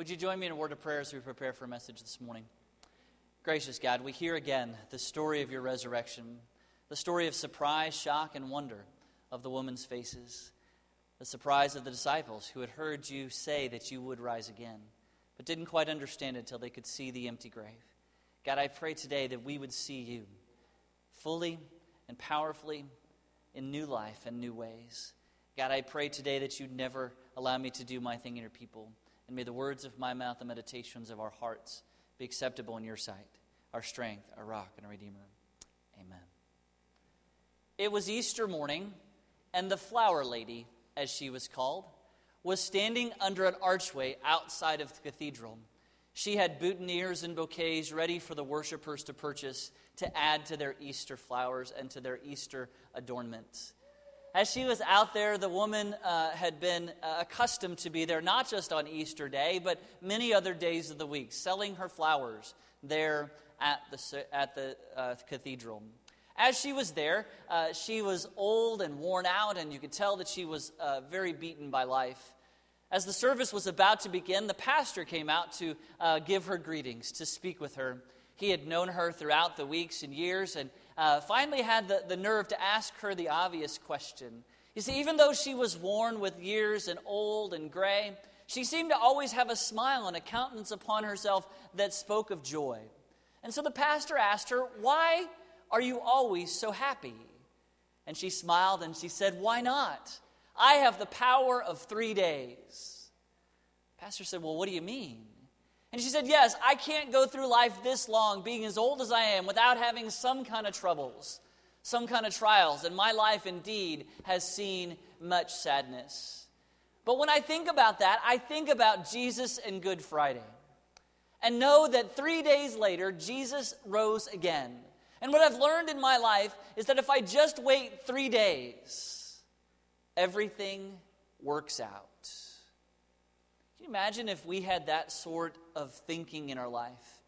Would you join me in a word of prayer as we prepare for a message this morning? Gracious God, we hear again the story of your resurrection, the story of surprise, shock, and wonder of the woman's faces, the surprise of the disciples who had heard you say that you would rise again, but didn't quite understand it until they could see the empty grave. God, I pray today that we would see you fully and powerfully in new life and new ways. God, I pray today that you'd never allow me to do my thing in your people. And may the words of my mouth and meditations of our hearts be acceptable in your sight, our strength, our rock, and our Redeemer. Amen. It was Easter morning, and the flower lady, as she was called, was standing under an archway outside of the cathedral. She had boutonnieres and bouquets ready for the worshippers to purchase to add to their Easter flowers and to their Easter adornments. As she was out there, the woman uh, had been uh, accustomed to be there, not just on Easter Day, but many other days of the week, selling her flowers there at the, at the uh, cathedral. As she was there, uh, she was old and worn out, and you could tell that she was uh, very beaten by life. As the service was about to begin, the pastor came out to uh, give her greetings, to speak with her. He had known her throughout the weeks and years, and uh, finally had the, the nerve to ask her the obvious question. You see, even though she was worn with years and old and gray, she seemed to always have a smile and a countenance upon herself that spoke of joy. And so the pastor asked her, Why are you always so happy? And she smiled and she said, Why not? I have the power of three days. pastor said, Well, what do you mean? And she said, Yes, I can't go through life this long, being as old as I am, without having some kind of troubles, some kind of trials. And my life indeed has seen much sadness. But when I think about that, I think about Jesus and Good Friday. And know that three days later, Jesus rose again. And what I've learned in my life is that if I just wait three days, everything works out. Can you imagine if we had that sort of thinking in our life?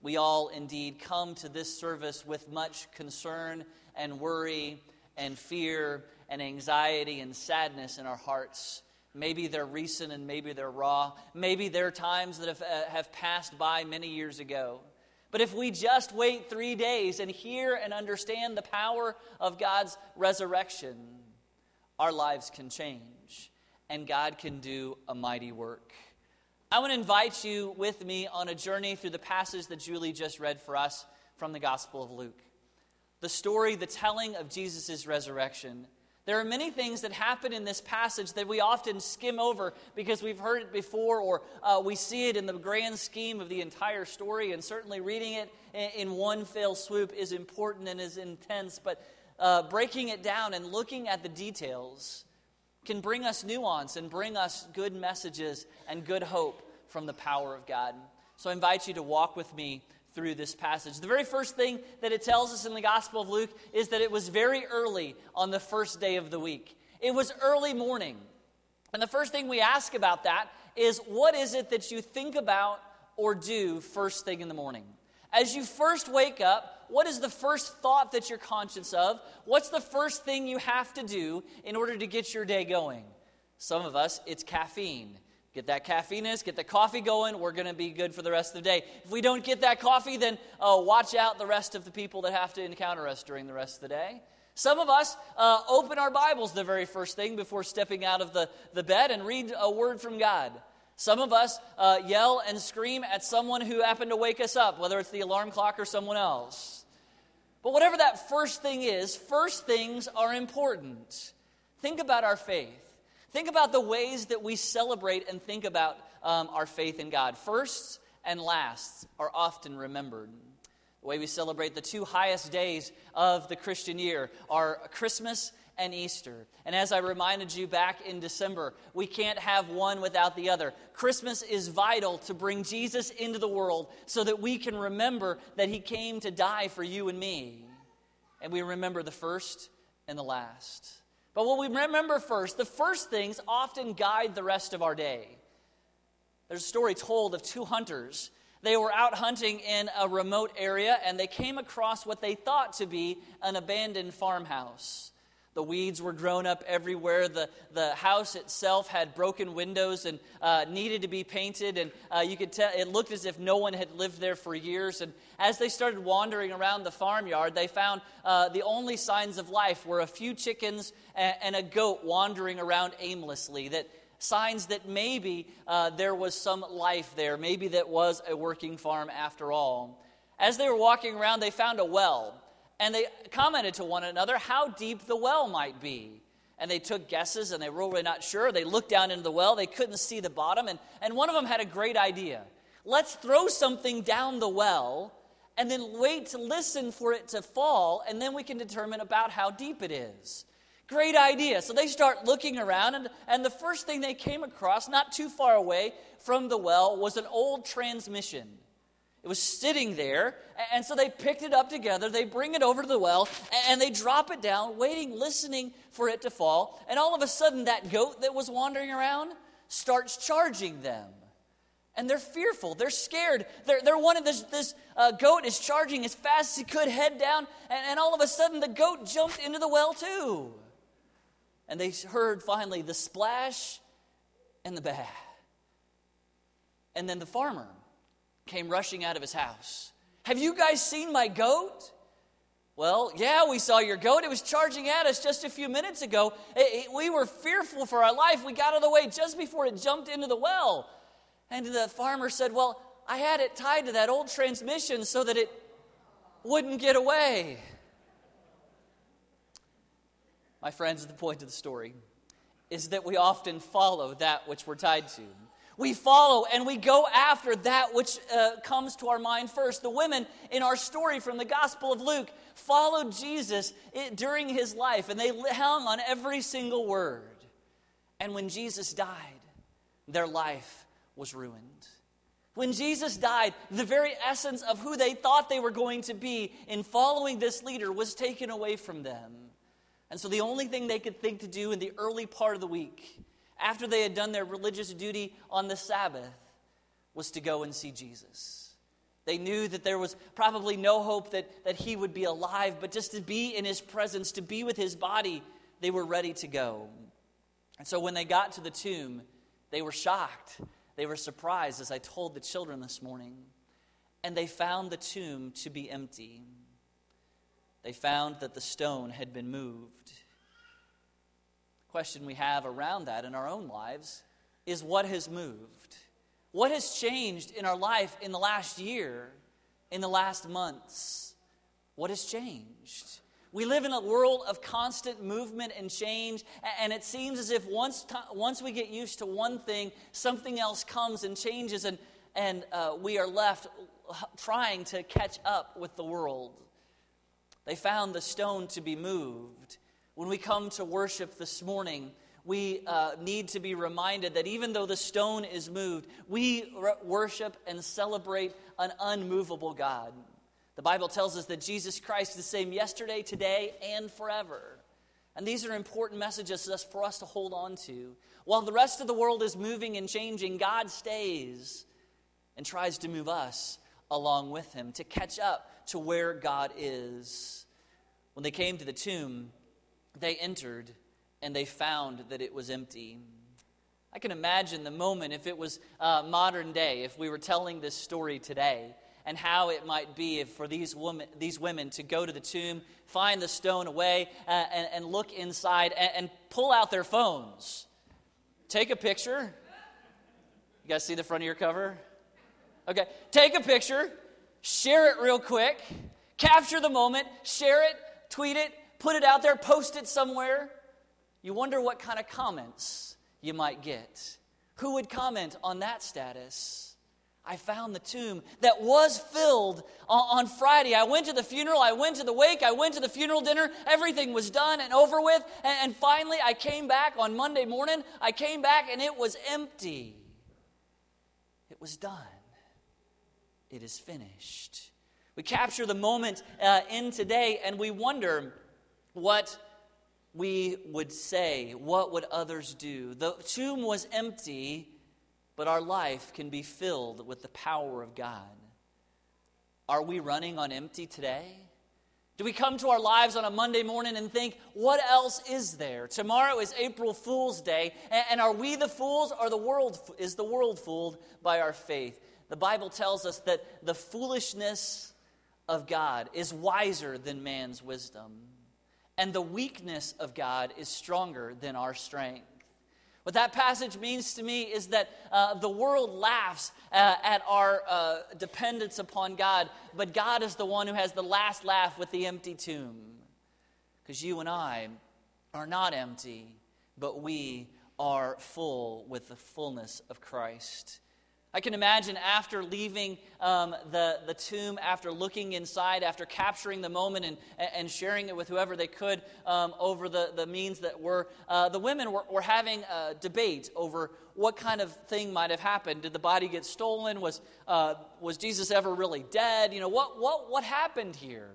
We all indeed come to this service with much concern and worry and fear and anxiety and sadness in our hearts. Maybe they're recent and maybe they're raw. Maybe they're times that have, uh, have passed by many years ago. But if we just wait three days and hear and understand the power of God's resurrection, our lives can change and God can do a mighty work. I want to invite you with me on a journey through the passage that Julie just read for us from the Gospel of Luke. The story, the telling of Jesus' resurrection. There are many things that happen in this passage that we often skim over because we've heard it before or uh, we see it in the grand scheme of the entire story. And certainly reading it in one fell swoop is important and is intense. But uh, breaking it down and looking at the details can bring us nuance and bring us good messages and good hope from the power of God. So I invite you to walk with me through this passage. The very first thing that it tells us in the Gospel of Luke is that it was very early on the first day of the week. It was early morning. And the first thing we ask about that is what is it that you think about or do first thing in the morning? As you first wake up, what is the first thought that you're conscious of? What's the first thing you have to do in order to get your day going? Some of us, it's caffeine. Get that caffeine in us, get the coffee going, we're going to be good for the rest of the day. If we don't get that coffee, then uh, watch out the rest of the people that have to encounter us during the rest of the day. Some of us uh, open our Bibles the very first thing before stepping out of the, the bed and read a word from God. Some of us uh, yell and scream at someone who happened to wake us up, whether it's the alarm clock or someone else. But whatever that first thing is, first things are important. Think about our faith. Think about the ways that we celebrate and think about um, our faith in God. Firsts and lasts are often remembered. The way we celebrate the two highest days of the Christian year are Christmas and Easter. And as I reminded you back in December, we can't have one without the other. Christmas is vital to bring Jesus into the world so that we can remember that he came to die for you and me. And we remember the first and the last. But what we remember first, the first things often guide the rest of our day. There's a story told of two hunters. They were out hunting in a remote area and they came across what they thought to be an abandoned farmhouse. The weeds were grown up everywhere. The, the house itself had broken windows and uh, needed to be painted. And uh, you could tell it looked as if no one had lived there for years. And as they started wandering around the farmyard, they found uh, the only signs of life were a few chickens and, and a goat wandering around aimlessly. That signs that maybe uh, there was some life there. Maybe that was a working farm after all. As they were walking around, they found a well and they commented to one another how deep the well might be. And they took guesses and they were really not sure. They looked down into the well, they couldn't see the bottom. And, and one of them had a great idea. Let's throw something down the well and then wait to listen for it to fall, and then we can determine about how deep it is. Great idea. So they start looking around, and, and the first thing they came across, not too far away from the well, was an old transmission. It was sitting there, and so they picked it up together. They bring it over to the well, and they drop it down, waiting, listening for it to fall. And all of a sudden, that goat that was wandering around starts charging them. And they're fearful. They're scared. They're, they're wanting this, this uh, goat is charging as fast as he could, head down. And, and all of a sudden, the goat jumped into the well, too. And they heard finally the splash and the bah. And then the farmer came rushing out of his house. Have you guys seen my goat? Well, yeah, we saw your goat. It was charging at us just a few minutes ago. It, it, we were fearful for our life. We got out of the way just before it jumped into the well. And the farmer said, Well, I had it tied to that old transmission so that it wouldn't get away. My friends, the point of the story is that we often follow that which we're tied to. We follow and we go after that which uh, comes to our mind first. The women in our story from the Gospel of Luke followed Jesus during his life and they hung on every single word. And when Jesus died, their life was ruined. When Jesus died, the very essence of who they thought they were going to be in following this leader was taken away from them. And so the only thing they could think to do in the early part of the week after they had done their religious duty on the Sabbath, was to go and see Jesus. They knew that there was probably no hope that, that he would be alive, but just to be in his presence, to be with his body, they were ready to go. And so when they got to the tomb, they were shocked. They were surprised, as I told the children this morning. And they found the tomb to be empty. They found that the stone had been moved question we have around that in our own lives is what has moved? What has changed in our life in the last year, in the last months? What has changed? We live in a world of constant movement and change, and it seems as if once, once we get used to one thing, something else comes and changes, and, and uh, we are left trying to catch up with the world. They found the stone to be moved. When we come to worship this morning, we uh, need to be reminded that even though the stone is moved, we re- worship and celebrate an unmovable God. The Bible tells us that Jesus Christ is the same yesterday, today, and forever. And these are important messages for us to hold on to. While the rest of the world is moving and changing, God stays and tries to move us along with Him to catch up to where God is. When they came to the tomb, they entered and they found that it was empty. I can imagine the moment if it was uh, modern day, if we were telling this story today, and how it might be if for these women, these women to go to the tomb, find the stone away, uh, and, and, look inside and, and pull out their phones. Take a picture. You guys see the front of your cover? Okay, take a picture, share it real quick, capture the moment, share it, tweet it, put it out there, post it somewhere. You wonder what kind of comments you might get. Who would comment on that status? I found the tomb that was filled on, Friday. I went to the funeral, I went to the wake, I went to the funeral dinner. Everything was done and over with. And, finally, I came back on Monday morning. I came back and it was empty. It was done. It is finished. We capture the moment uh, in today and we wonder what we would say, what would others do. The tomb was empty, but our life can be filled with the power of God. Are we running on empty today? Do we come to our lives on a Monday morning and think, what else is there? Tomorrow is April Fool's Day, and are we the fools or the world is the world fooled by our faith? The Bible tells us that the foolishness of God is wiser than man's wisdom, and the weakness of God is stronger than our strength. What that passage means to me is that uh, the world laughs uh, at our uh, dependence upon God, but God is the one who has the last laugh with the empty tomb. Because you and I are not empty, but we are full with the fullness of Christ. I can imagine after leaving um, the, the tomb, after looking inside, after capturing the moment and, and sharing it with whoever they could um, over the, the means that were, uh, the women were, were having a debate over what kind of thing might have happened. Did the body get stolen? Was, uh, was Jesus ever really dead? You know, what, what, what happened here?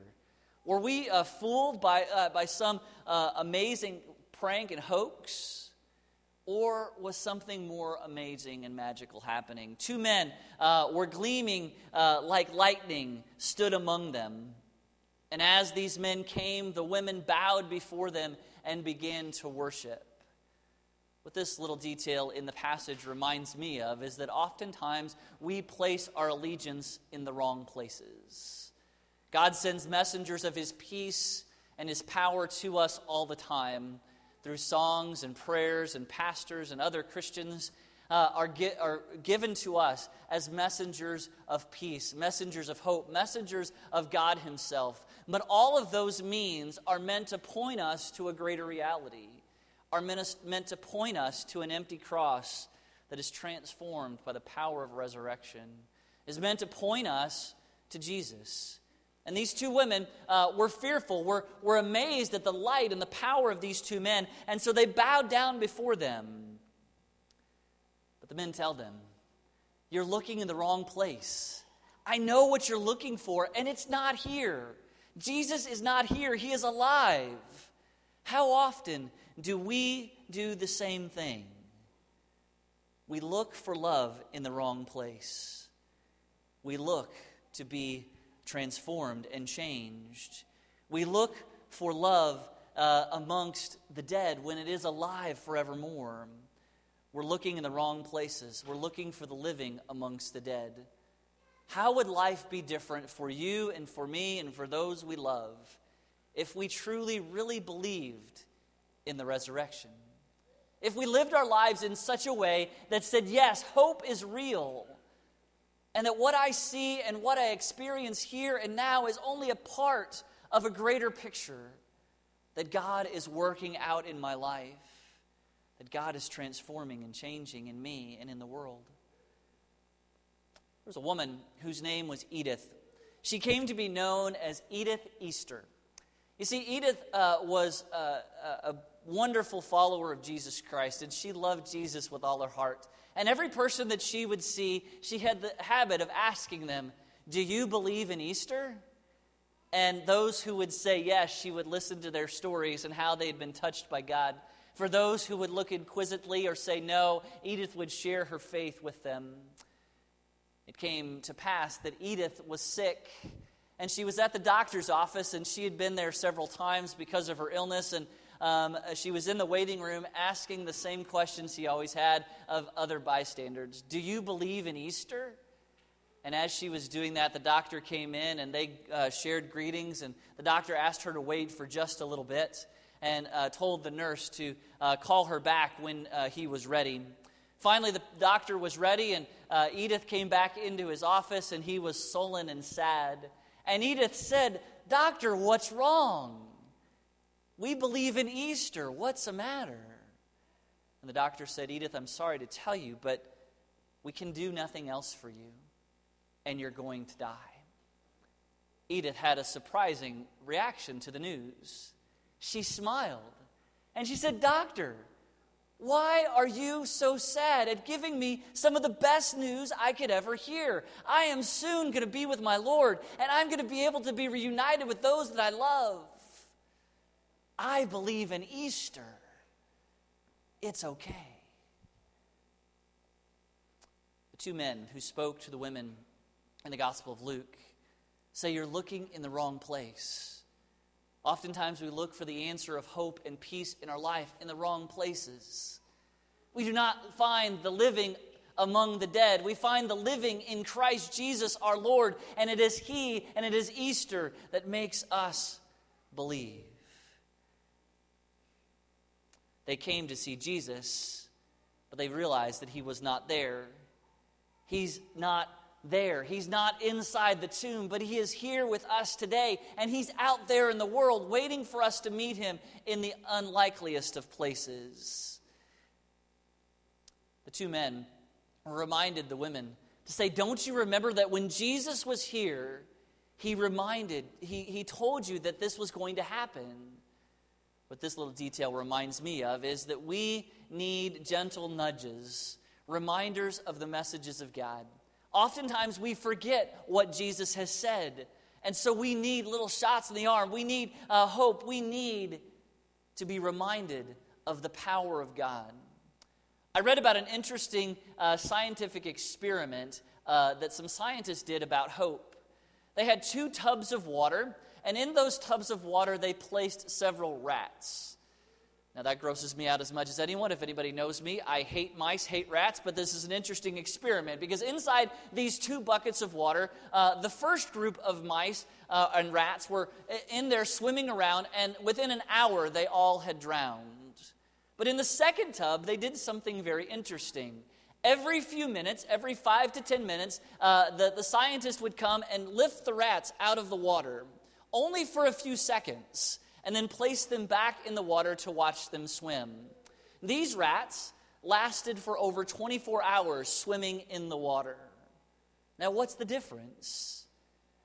Were we uh, fooled by, uh, by some uh, amazing prank and hoax? Or was something more amazing and magical happening? Two men uh, were gleaming uh, like lightning, stood among them. And as these men came, the women bowed before them and began to worship. What this little detail in the passage reminds me of is that oftentimes we place our allegiance in the wrong places. God sends messengers of his peace and his power to us all the time through songs and prayers and pastors and other Christians uh, are, are given to us as messengers of peace, messengers of hope, messengers of God Himself. But all of those means are meant to point us to a greater reality, are meant to point us to an empty cross that is transformed by the power of resurrection, is meant to point us to Jesus. And these two women uh, were fearful, were, were amazed at the light and the power of these two men, and so they bowed down before them. But the men tell them, You're looking in the wrong place. I know what you're looking for, and it's not here. Jesus is not here, He is alive. How often do we do the same thing? We look for love in the wrong place. We look to be transformed and changed. We look for love uh, amongst the dead when it is alive forevermore. We're looking in the wrong places. We're looking for the living amongst the dead. How would life be different for you and for me and for those we love if we truly, really believed in the resurrection? If we lived our lives in such a way that said, yes, hope is real and that what I see and what I experience here and now is only a part of a greater picture that God is working out in my life, that God is transforming and changing in me and in the world. There was a woman whose name was Edith. She came to be known as Edith Easter. You see, Edith uh, was uh, a wonderful follower of Jesus Christ, and she loved Jesus with all her heart. And every person that she would see, she had the habit of asking them, Do you believe in Easter? And those who would say yes, she would listen to their stories and how they had been touched by God. For those who would look inquisitively or say no, Edith would share her faith with them. It came to pass that Edith was sick and she was at the doctor's office and she had been there several times because of her illness and um, she was in the waiting room asking the same questions she always had of other bystanders Do you believe in Easter? And as she was doing that, the doctor came in and they uh, shared greetings. And the doctor asked her to wait for just a little bit and uh, told the nurse to uh, call her back when uh, he was ready. Finally, the doctor was ready, and uh, Edith came back into his office, and he was sullen and sad. And Edith said, Doctor, what's wrong? We believe in Easter. What's the matter? And the doctor said, Edith, I'm sorry to tell you, but we can do nothing else for you, and you're going to die. Edith had a surprising reaction to the news. She smiled and she said, Doctor, why are you so sad at giving me some of the best news I could ever hear? I am soon going to be with my Lord, and I'm going to be able to be reunited with those that I love. I believe in Easter. It's okay. The two men who spoke to the women in the Gospel of Luke say, You're looking in the wrong place. Oftentimes, we look for the answer of hope and peace in our life in the wrong places. We do not find the living among the dead. We find the living in Christ Jesus our Lord, and it is He and it is Easter that makes us believe. They came to see Jesus, but they realized that He was not there. He's not there. He's not inside the tomb, but He is here with us today, and He's out there in the world waiting for us to meet Him in the unlikeliest of places. The two men reminded the women to say, Don't you remember that when Jesus was here, He reminded, He, he told you that this was going to happen? What this little detail reminds me of is that we need gentle nudges, reminders of the messages of God. Oftentimes we forget what Jesus has said. And so we need little shots in the arm. We need uh, hope. We need to be reminded of the power of God. I read about an interesting uh, scientific experiment uh, that some scientists did about hope. They had two tubs of water, and in those tubs of water, they placed several rats. Now, that grosses me out as much as anyone. If anybody knows me, I hate mice, hate rats, but this is an interesting experiment because inside these two buckets of water, uh, the first group of mice uh, and rats were in there swimming around, and within an hour, they all had drowned. But in the second tub, they did something very interesting. Every few minutes, every five to ten minutes, uh, the, the scientist would come and lift the rats out of the water, only for a few seconds and then placed them back in the water to watch them swim. These rats lasted for over 24 hours swimming in the water. Now, what's the difference?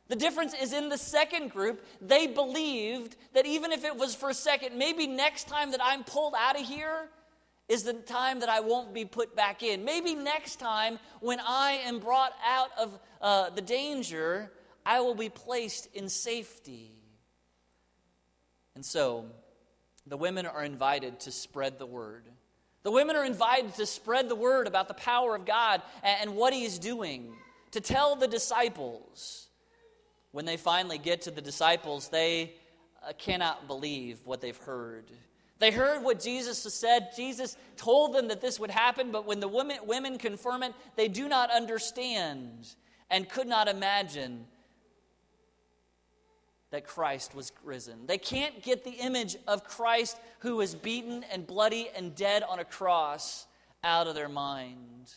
The difference is in the second group, they believed that even if it was for a second, maybe next time that I'm pulled out of here is the time that I won't be put back in. Maybe next time when I am brought out of uh, the danger, I will be placed in safety. And so, the women are invited to spread the word. The women are invited to spread the word about the power of God and what He is doing, to tell the disciples. When they finally get to the disciples, they uh, cannot believe what they've heard. They heard what Jesus said. Jesus told them that this would happen, but when the women, women confirm it, they do not understand and could not imagine that Christ was risen. They can't get the image of Christ who was beaten and bloody and dead on a cross out of their mind.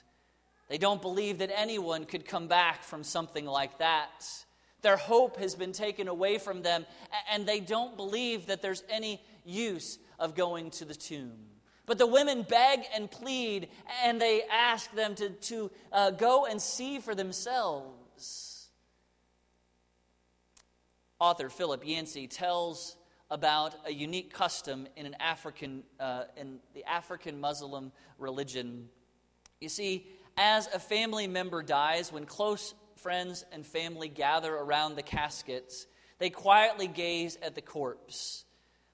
They don't believe that anyone could come back from something like that. Their hope has been taken away from them, and they don't believe that there's any use of going to the tomb. But the women beg and plead, and they ask them to, to uh, go and see for themselves author Philip Yancey tells about a unique custom in an African uh, in the African Muslim religion. You see, as a family member dies, when close friends and family gather around the caskets, they quietly gaze at the corpse.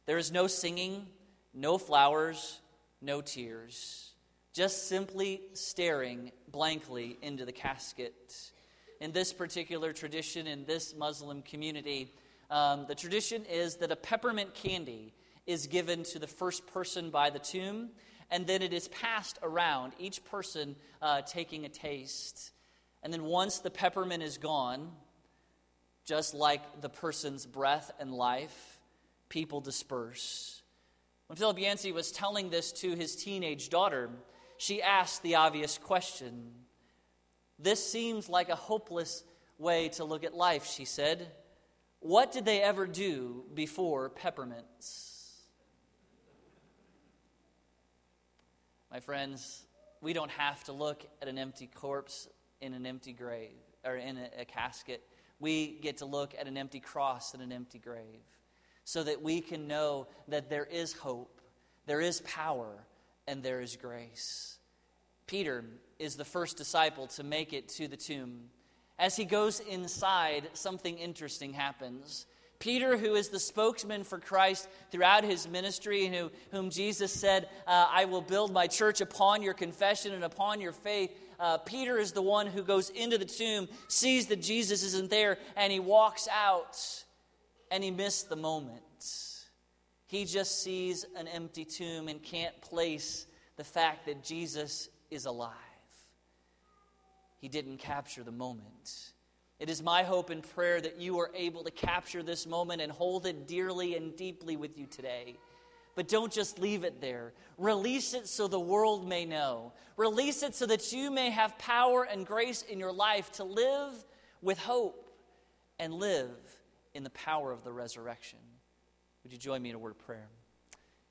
There is no singing, no flowers, no tears, just simply staring blankly into the casket in this particular tradition, in this Muslim community, um, the tradition is that a peppermint candy is given to the first person by the tomb, and then it is passed around, each person uh, taking a taste. And then once the peppermint is gone, just like the person's breath and life, people disperse. When Philip Yancey was telling this to his teenage daughter, she asked the obvious question this seems like a hopeless way to look at life, she said. What did they ever do before peppermints? My friends, we don't have to look at an empty corpse in an empty grave or in a, a casket. We get to look at an empty cross in an empty grave so that we can know that there is hope, there is power, and there is grace. Peter is the first disciple to make it to the tomb. As he goes inside, something interesting happens. Peter, who is the spokesman for Christ throughout his ministry, and who, whom Jesus said, uh, I will build my church upon your confession and upon your faith. Uh, Peter is the one who goes into the tomb, sees that Jesus isn't there, and he walks out, and he missed the moment. He just sees an empty tomb and can't place the fact that Jesus is alive. He didn't capture the moment. It is my hope and prayer that you are able to capture this moment and hold it dearly and deeply with you today. But don't just leave it there. Release it so the world may know. Release it so that you may have power and grace in your life to live with hope and live in the power of the resurrection. Would you join me in a word of prayer?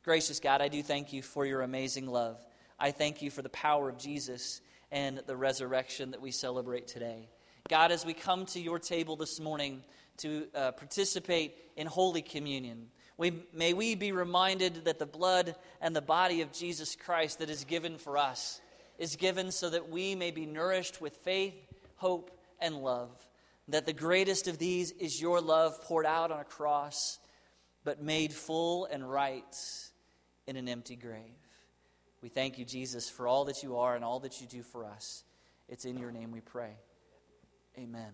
Gracious God, I do thank you for your amazing love. I thank you for the power of Jesus and the resurrection that we celebrate today. God, as we come to your table this morning to uh, participate in Holy Communion, we, may we be reminded that the blood and the body of Jesus Christ that is given for us is given so that we may be nourished with faith, hope, and love. That the greatest of these is your love poured out on a cross, but made full and right in an empty grave. We thank you, Jesus, for all that you are and all that you do for us. It's in your name we pray. Amen.